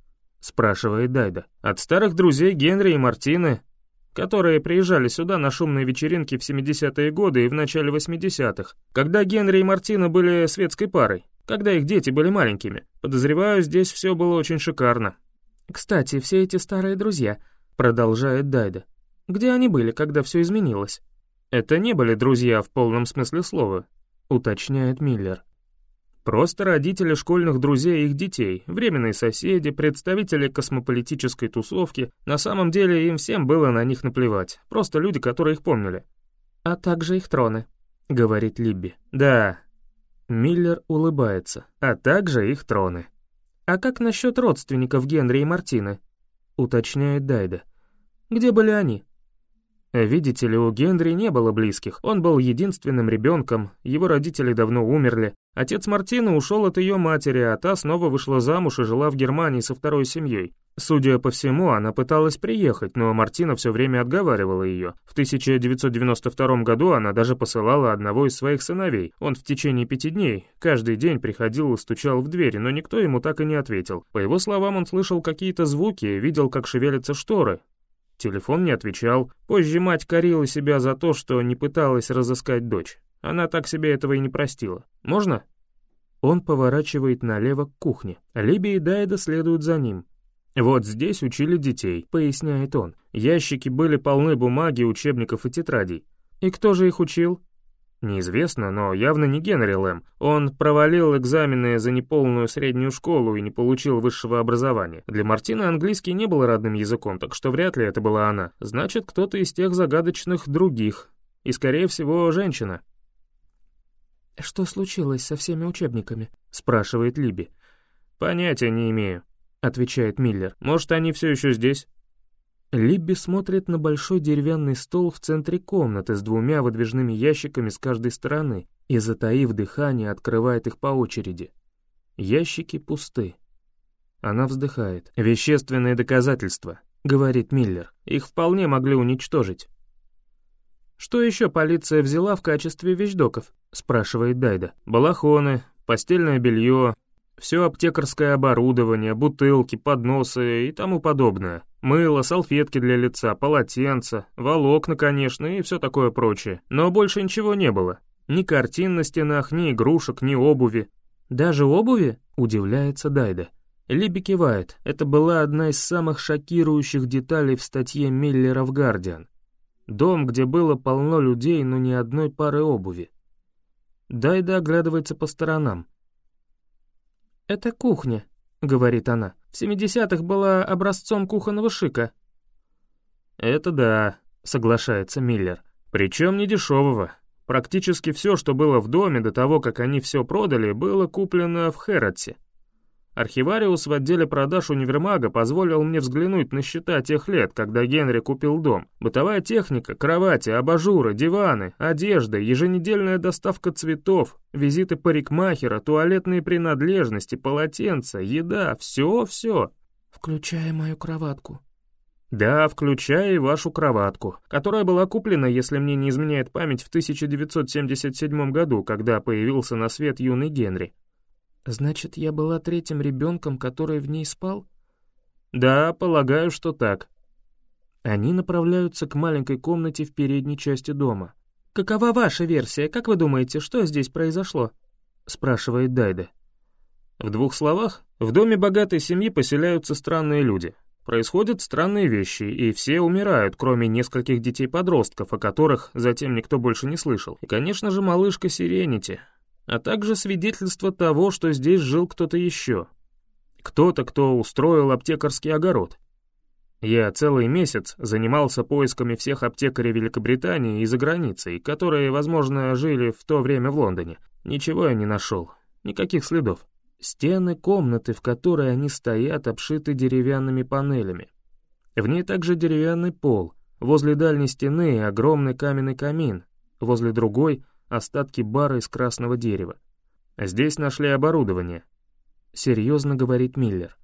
спрашивает Дайда. «От старых друзей Генри и Мартины, которые приезжали сюда на шумные вечеринки в 70-е годы и в начале 80-х, когда Генри и Мартина были светской парой, когда их дети были маленькими. Подозреваю, здесь все было очень шикарно». «Кстати, все эти старые друзья», — продолжает Дайда, — «где они были, когда все изменилось?» «Это не были друзья в полном смысле слова», — уточняет Миллер. Просто родители школьных друзей их детей, временные соседи, представители космополитической тусовки. На самом деле им всем было на них наплевать. Просто люди, которые их помнили. «А также их троны», — говорит Либби. «Да». Миллер улыбается. «А также их троны». «А как насчет родственников Генри и Мартины?» — уточняет Дайда. «Где были они?» Видите ли, у Генри не было близких, он был единственным ребенком, его родители давно умерли. Отец Мартины ушел от ее матери, а та снова вышла замуж и жила в Германии со второй семьей. Судя по всему, она пыталась приехать, но Мартина все время отговаривала ее. В 1992 году она даже посылала одного из своих сыновей. Он в течение пяти дней каждый день приходил и стучал в дверь, но никто ему так и не ответил. По его словам, он слышал какие-то звуки, видел, как шевелятся шторы, Телефон не отвечал. Позже мать корила себя за то, что не пыталась разыскать дочь. Она так себе этого и не простила. Можно? Он поворачивает налево к кухне. Либи и Дайда следуют за ним. «Вот здесь учили детей», — поясняет он. «Ящики были полны бумаги, учебников и тетрадей». «И кто же их учил?» Неизвестно, но явно не Генри Лэм. Он провалил экзамены за неполную среднюю школу и не получил высшего образования. Для Мартины английский не был родным языком, так что вряд ли это была она. Значит, кто-то из тех загадочных других. И, скорее всего, женщина. «Что случилось со всеми учебниками?» — спрашивает Либи. «Понятия не имею», — отвечает Миллер. «Может, они все еще здесь?» Либби смотрит на большой деревянный стол в центре комнаты с двумя выдвижными ящиками с каждой стороны и, затаив дыхание, открывает их по очереди. Ящики пусты. Она вздыхает. «Вещественные доказательства», — говорит Миллер. «Их вполне могли уничтожить». «Что еще полиция взяла в качестве вещдоков?» — спрашивает Дайда. «Балахоны, постельное белье, все аптекарское оборудование, бутылки, подносы и тому подобное. Мыло, салфетки для лица, полотенца, волокна, конечно, и все такое прочее. Но больше ничего не было. Ни картин на стенах, ни игрушек, ни обуви. «Даже обуви?» — удивляется Дайда. Либи кивает. Это была одна из самых шокирующих деталей в статье Миллера в «Гардиан». Дом, где было полно людей, но ни одной пары обуви. Дайда оглядывается по сторонам. «Это кухня», — говорит она. «В 70-х была образцом кухонного шика». «Это да», — соглашается Миллер. «Причем не дешевого. Практически все, что было в доме до того, как они все продали, было куплено в Хэротсе. Архивариус в отделе продаж универмага позволил мне взглянуть на счета тех лет, когда Генри купил дом. Бытовая техника, кровати, абажуры, диваны, одежда, еженедельная доставка цветов, визиты парикмахера, туалетные принадлежности, полотенца, еда, все-все. «Включая мою кроватку», да, включая и вашу кроватку, которая была куплена, если мне не изменяет память, в 1977 году, когда появился на свет юный Генри. Значит, я была третьим ребенком, который в ней спал? Да, полагаю, что так. Они направляются к маленькой комнате в передней части дома. «Какова ваша версия? Как вы думаете, что здесь произошло?» — спрашивает Дайда. В двух словах, в доме богатой семьи поселяются странные люди. Происходят странные вещи, и все умирают, кроме нескольких детей-подростков, о которых затем никто больше не слышал. И, конечно же, малышка Сиренити, а также свидетельство того, что здесь жил кто-то еще. Кто-то, кто устроил аптекарский огород. Я целый месяц занимался поисками всех аптекарей Великобритании и за границей, которые, возможно, жили в то время в Лондоне. Ничего я не нашел, никаких следов. Стены комнаты, в которой они стоят, обшиты деревянными панелями. В ней также деревянный пол, возле дальней стены огромный каменный камин, возле другой — остатки бара из красного дерева. Здесь нашли оборудование. Серьезно говорит Миллер.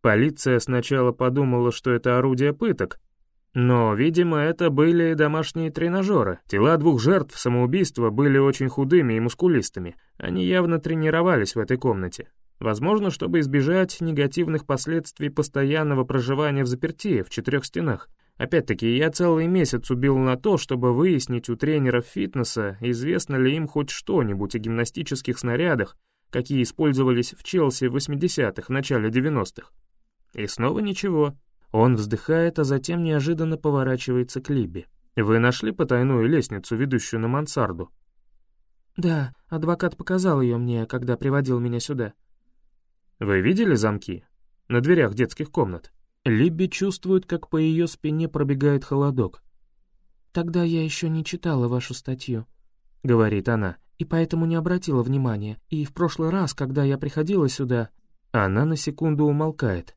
Полиция сначала подумала, что это орудие пыток, но, видимо, это были домашние тренажеры. Тела двух жертв самоубийства были очень худыми и мускулистыми. Они явно тренировались в этой комнате. Возможно, чтобы избежать негативных последствий постоянного проживания в заперти в четырех стенах. Опять-таки, я целый месяц убил на то, чтобы выяснить у тренеров фитнеса, известно ли им хоть что-нибудь о гимнастических снарядах, какие использовались в Челси в 80-х, в начале 90-х. И снова ничего. Он вздыхает, а затем неожиданно поворачивается к Либе. «Вы нашли потайную лестницу, ведущую на мансарду?» «Да, адвокат показал ее мне, когда приводил меня сюда». «Вы видели замки? На дверях детских комнат?» Либби чувствует, как по ее спине пробегает холодок. «Тогда я еще не читала вашу статью», — говорит она, «и поэтому не обратила внимания. И в прошлый раз, когда я приходила сюда...» Она на секунду умолкает.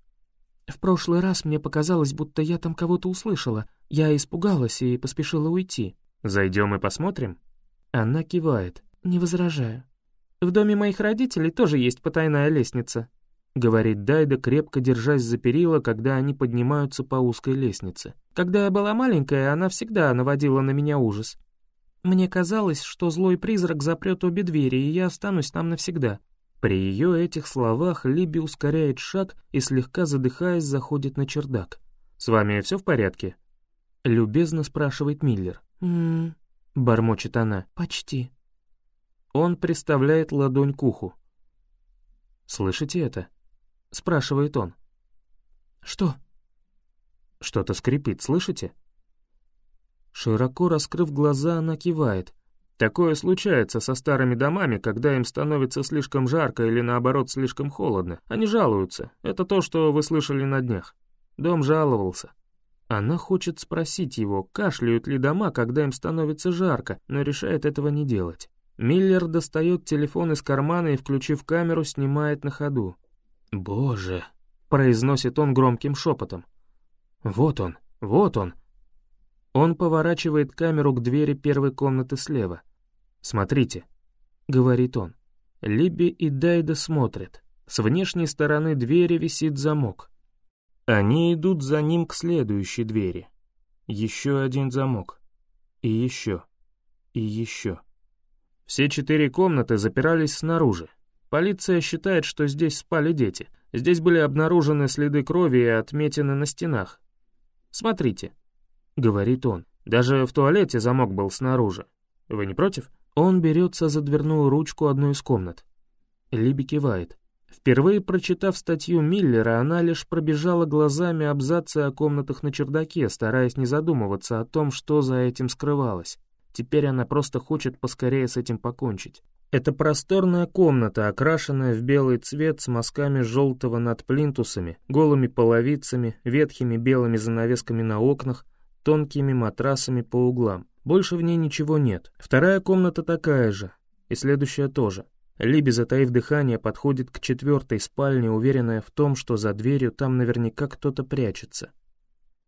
В прошлый раз мне показалось, будто я там кого-то услышала. Я испугалась и поспешила уйти. «Зайдем и посмотрим?» Она кивает. «Не возражаю». «В доме моих родителей тоже есть потайная лестница», — говорит Дайда, крепко держась за перила, когда они поднимаются по узкой лестнице. «Когда я была маленькая, она всегда наводила на меня ужас. Мне казалось, что злой призрак запрет обе двери, и я останусь там навсегда. При ее этих словах Либи ускоряет шаг и, слегка задыхаясь, заходит на чердак. «С вами все в порядке?» Любезно спрашивает Миллер. «М-м-м», бормочет она. «Почти». Он приставляет ладонь к уху. «Слышите это?» Спрашивает он. «Что?» «Что-то скрипит, слышите?» Широко раскрыв глаза, она кивает. Такое случается со старыми домами, когда им становится слишком жарко или наоборот слишком холодно. Они жалуются. Это то, что вы слышали на днях. Дом жаловался. Она хочет спросить его, кашляют ли дома, когда им становится жарко, но решает этого не делать. Миллер достает телефон из кармана и, включив камеру, снимает на ходу. «Боже!» — произносит он громким шепотом. «Вот он, вот он!» Он поворачивает камеру к двери первой комнаты слева. «Смотрите», — говорит он. Либби и Дайда смотрят. С внешней стороны двери висит замок. Они идут за ним к следующей двери. Еще один замок. И еще. И еще. Все четыре комнаты запирались снаружи. Полиция считает, что здесь спали дети. Здесь были обнаружены следы крови и отметины на стенах. «Смотрите», — говорит он. «Даже в туалете замок был снаружи. Вы не против?» Он берется за дверную ручку одной из комнат. Либи кивает. Впервые прочитав статью Миллера, она лишь пробежала глазами абзацы о комнатах на чердаке, стараясь не задумываться о том, что за этим скрывалось. Теперь она просто хочет поскорее с этим покончить. Это просторная комната, окрашенная в белый цвет с мазками желтого над плинтусами, голыми половицами, ветхими белыми занавесками на окнах, тонкими матрасами по углам. Больше в ней ничего нет. Вторая комната такая же, и следующая тоже. Либи, затаив дыхание, подходит к четвертой спальне, уверенная в том, что за дверью там наверняка кто-то прячется.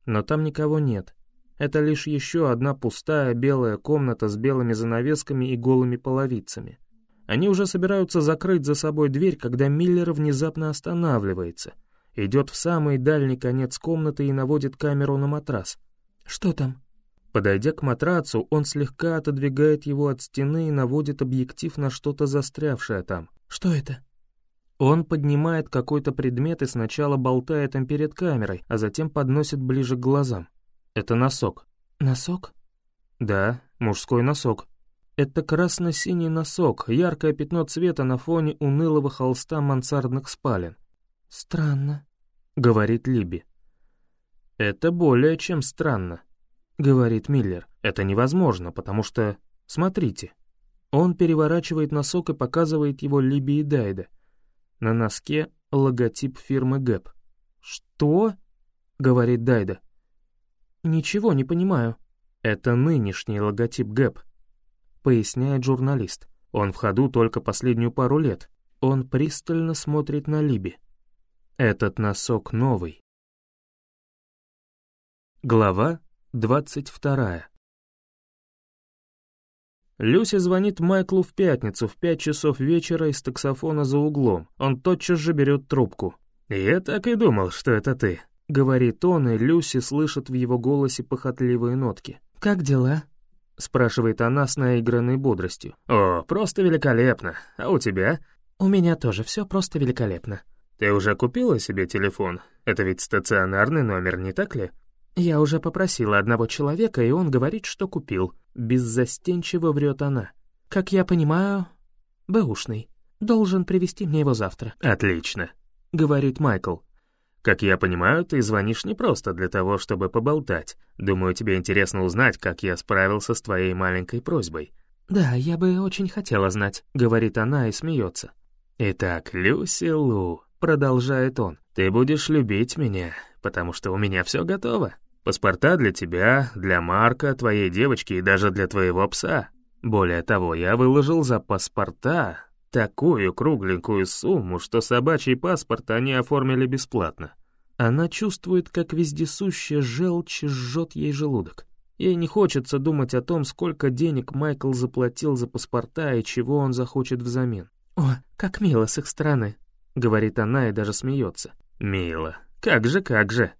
Но там никого нет. Это лишь еще одна пустая белая комната с белыми занавесками и голыми половицами. Они уже собираются закрыть за собой дверь, когда Миллер внезапно останавливается, идет в самый дальний конец комнаты и наводит камеру на матрас. «Что там?» Подойдя к матрацу, он слегка отодвигает его от стены и наводит объектив на что-то застрявшее там. «Что это?» Он поднимает какой-то предмет и сначала болтает им перед камерой, а затем подносит ближе к глазам. Это носок. «Носок?» «Да, мужской носок». Это красно-синий носок, яркое пятно цвета на фоне унылого холста мансардных спален. «Странно», — говорит Либи. «Это более чем странно», — говорит Миллер. «Это невозможно, потому что... Смотрите». Он переворачивает носок и показывает его Либи и Дайда. На носке логотип фирмы Гэп. «Что?» — говорит Дайда. «Ничего не понимаю». «Это нынешний логотип Гэп», — поясняет журналист. «Он в ходу только последнюю пару лет. Он пристально смотрит на Либи. Этот носок новый». Глава Двадцать вторая. Люся звонит Майклу в пятницу в пять часов вечера из таксофона за углом. Он тотчас же берет трубку. «Я так и думал, что это ты», — говорит он, и Люси слышит в его голосе похотливые нотки. «Как дела?» — спрашивает она с наигранной бодростью. «О, просто великолепно. А у тебя?» «У меня тоже все просто великолепно». «Ты уже купила себе телефон? Это ведь стационарный номер, не так ли?» «Я уже попросила одного человека, и он говорит, что купил». Беззастенчиво врет она. «Как я понимаю, бэушный. Должен привезти мне его завтра». «Отлично», — говорит Майкл. «Как я понимаю, ты звонишь не просто для того, чтобы поболтать. Думаю, тебе интересно узнать, как я справился с твоей маленькой просьбой». «Да, я бы очень хотела знать», — говорит она и смеется. «Итак, Люси Лу», — продолжает он, — «ты будешь любить меня, потому что у меня все готово. Паспорта для тебя, для Марка, твоей девочки и даже для твоего пса. Более того, я выложил за паспорта такую кругленькую сумму, что собачий паспорт они оформили бесплатно. Она чувствует, как вездесущая желчь жжет ей желудок. Ей не хочется думать о том, сколько денег Майкл заплатил за паспорта и чего он захочет взамен. «О, как мило с их стороны», — говорит она и даже смеется. «Мило. Как же, как же»,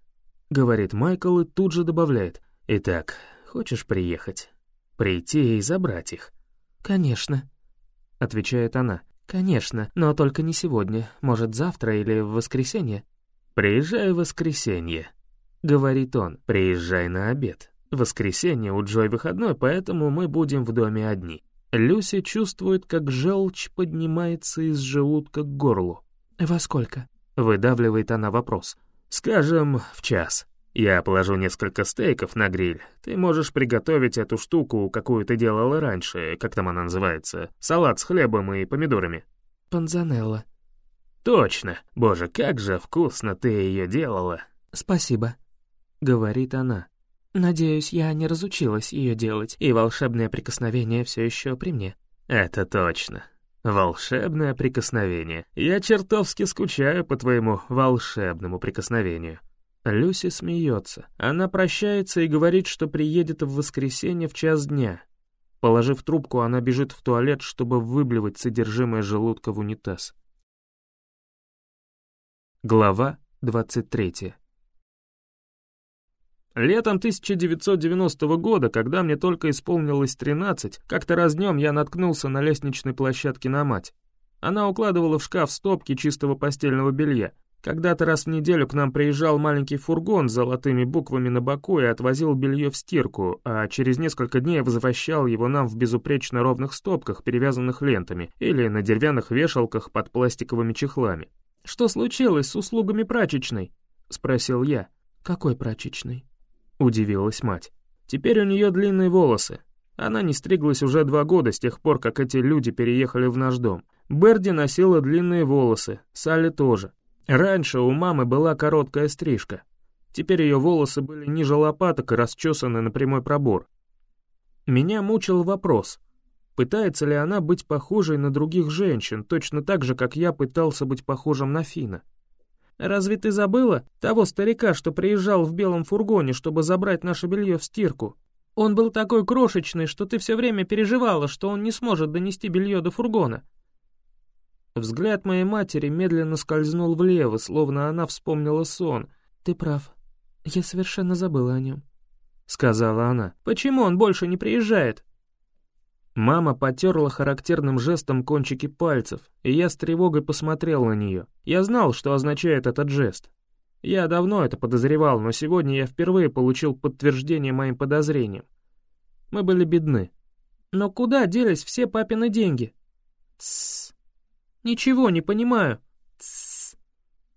говорит Майкл и тут же добавляет. «Итак, хочешь приехать? Прийти и забрать их?» «Конечно», — отвечает она. «Конечно, но только не сегодня, может, завтра или в воскресенье». «Приезжай в воскресенье», — говорит он. «Приезжай на обед. В воскресенье у Джой выходной, поэтому мы будем в доме одни». Люси чувствует, как желчь поднимается из желудка к горлу. «Во сколько?» — выдавливает она вопрос. Скажем, в час. Я положу несколько стейков на гриль. Ты можешь приготовить эту штуку, какую ты делала раньше, как там она называется, салат с хлебом и помидорами. Панзанелла. Точно. Боже, как же вкусно ты ее делала. Спасибо, говорит она. Надеюсь, я не разучилась ее делать, и волшебное прикосновение все еще при мне. Это точно. Волшебное прикосновение. Я чертовски скучаю по твоему волшебному прикосновению. Люси смеется. Она прощается и говорит, что приедет в воскресенье в час дня. Положив трубку, она бежит в туалет, чтобы выблевать содержимое желудка в унитаз. Глава 23 Летом 1990 года, когда мне только исполнилось 13, как-то раз днем я наткнулся на лестничной площадке на мать. Она укладывала в шкаф стопки чистого постельного белья. Когда-то раз в неделю к нам приезжал маленький фургон с золотыми буквами на боку и отвозил белье в стирку, а через несколько дней возвращал его нам в безупречно ровных стопках, перевязанных лентами, или на деревянных вешалках под пластиковыми чехлами. «Что случилось с услугами прачечной?» — спросил я. «Какой прачечной?» — удивилась мать. «Теперь у нее длинные волосы. Она не стриглась уже два года с тех пор, как эти люди переехали в наш дом. Берди носила длинные волосы, Салли тоже. Раньше у мамы была короткая стрижка. Теперь ее волосы были ниже лопаток и расчесаны на прямой пробор. Меня мучил вопрос, пытается ли она быть похожей на других женщин, точно так же, как я пытался быть похожим на Фина. «Разве ты забыла того старика, что приезжал в белом фургоне, чтобы забрать наше белье в стирку? Он был такой крошечный, что ты все время переживала, что он не сможет донести белье до фургона». Взгляд моей матери медленно скользнул влево, словно она вспомнила сон. «Ты прав. Я совершенно забыла о нем», — сказала она. «Почему он больше не приезжает?» Мама потерла характерным жестом кончики пальцев, и я с тревогой посмотрел на нее. Я знал, что означает этот жест. Я давно это подозревал, но сегодня я впервые получил подтверждение моим подозрениям. Мы были бедны. «Но куда делись все папины деньги?» «Тссс». «Ничего не понимаю». «Тссс».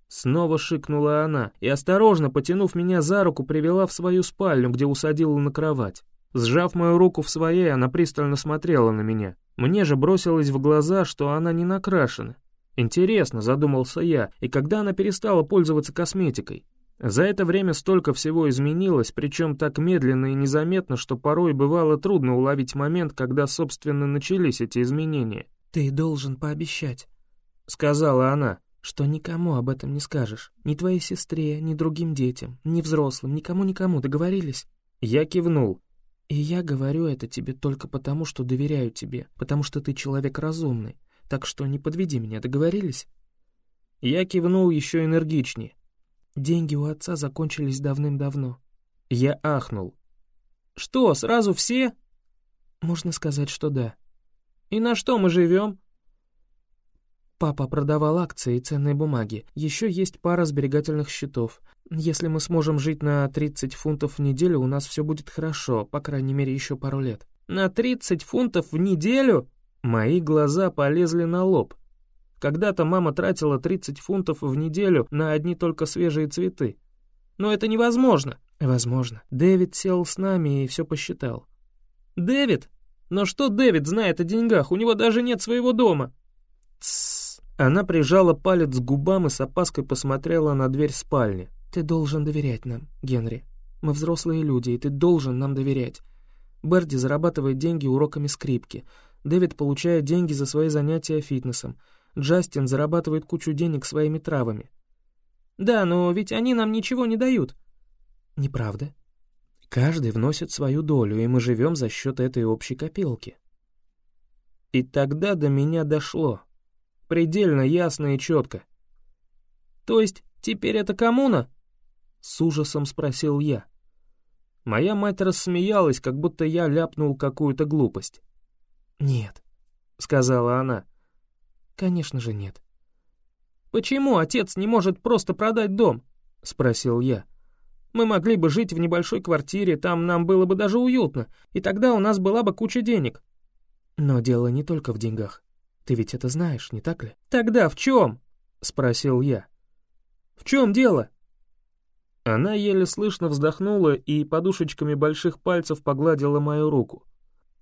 Снова шикнула она и, осторожно потянув меня за руку, привела в свою спальню, где усадила на кровать. Сжав мою руку в своей, она пристально смотрела на меня. Мне же бросилось в глаза, что она не накрашена. Интересно, задумался я, и когда она перестала пользоваться косметикой? За это время столько всего изменилось, причем так медленно и незаметно, что порой бывало трудно уловить момент, когда, собственно, начались эти изменения. «Ты должен пообещать», — сказала она, — «что никому об этом не скажешь. Ни твоей сестре, ни другим детям, ни взрослым, никому-никому. Договорились?» Я кивнул. И я говорю это тебе только потому, что доверяю тебе, потому что ты человек разумный. Так что не подведи меня, договорились?» Я кивнул еще энергичнее. Деньги у отца закончились давным-давно. Я ахнул. «Что, сразу все?» «Можно сказать, что да». «И на что мы живем?» Папа продавал акции и ценные бумаги. Еще есть пара сберегательных счетов. Если мы сможем жить на 30 фунтов в неделю, у нас все будет хорошо, по крайней мере, еще пару лет. На 30 фунтов в неделю? Мои глаза полезли на лоб. Когда-то мама тратила 30 фунтов в неделю на одни только свежие цветы. Но это невозможно. Возможно. Дэвид сел с нами и все посчитал. Дэвид? Но что Дэвид знает о деньгах? У него даже нет своего дома. Тссс. Она прижала палец к губам и с опаской посмотрела на дверь спальни. «Ты должен доверять нам, Генри. Мы взрослые люди, и ты должен нам доверять. Берди зарабатывает деньги уроками скрипки. Дэвид получает деньги за свои занятия фитнесом. Джастин зарабатывает кучу денег своими травами. Да, но ведь они нам ничего не дают. Неправда. Каждый вносит свою долю, и мы живем за счет этой общей копилки. И тогда до меня дошло. Предельно ясно и четко. То есть теперь это коммуна? С ужасом спросил я. Моя мать рассмеялась, как будто я ляпнул какую-то глупость. «Нет», — сказала она. «Конечно же нет». «Почему отец не может просто продать дом?» — спросил я. «Мы могли бы жить в небольшой квартире, там нам было бы даже уютно, и тогда у нас была бы куча денег». «Но дело не только в деньгах. Ты ведь это знаешь, не так ли?» «Тогда в чем?» — спросил я. «В чем дело?» Она еле слышно вздохнула и подушечками больших пальцев погладила мою руку.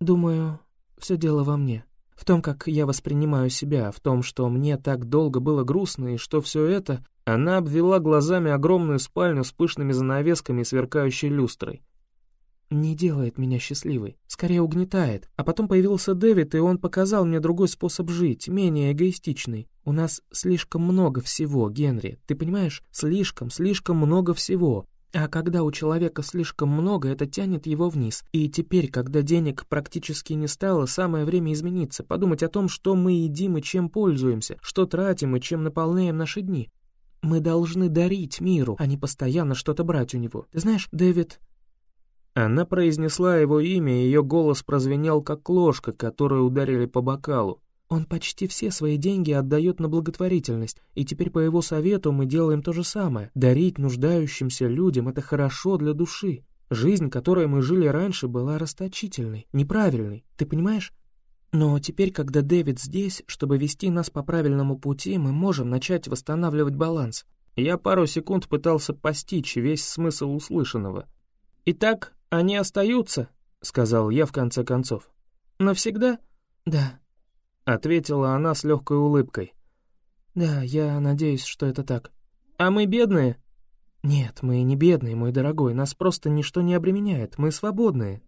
«Думаю, все дело во мне. В том, как я воспринимаю себя, в том, что мне так долго было грустно, и что все это...» Она обвела глазами огромную спальню с пышными занавесками и сверкающей люстрой. «Не делает меня счастливой, скорее угнетает. А потом появился Дэвид, и он показал мне другой способ жить, менее эгоистичный. У нас слишком много всего, Генри, ты понимаешь? Слишком, слишком много всего. А когда у человека слишком много, это тянет его вниз. И теперь, когда денег практически не стало, самое время измениться, подумать о том, что мы едим и чем пользуемся, что тратим и чем наполняем наши дни. Мы должны дарить миру, а не постоянно что-то брать у него. Ты знаешь, Дэвид...» Она произнесла его имя, и ее голос прозвенел, как ложка, которую ударили по бокалу. «Он почти все свои деньги отдает на благотворительность, и теперь по его совету мы делаем то же самое. Дарить нуждающимся людям — это хорошо для души. Жизнь, которой мы жили раньше, была расточительной, неправильной, ты понимаешь? Но теперь, когда Дэвид здесь, чтобы вести нас по правильному пути, мы можем начать восстанавливать баланс. Я пару секунд пытался постичь весь смысл услышанного. «Итак, они остаются?» — сказал я в конце концов. «Навсегда?» «Да», — ответила она с легкой улыбкой. «Да, я надеюсь, что это так». «А мы бедные?» «Нет, мы не бедные, мой дорогой, нас просто ничто не обременяет, мы свободные».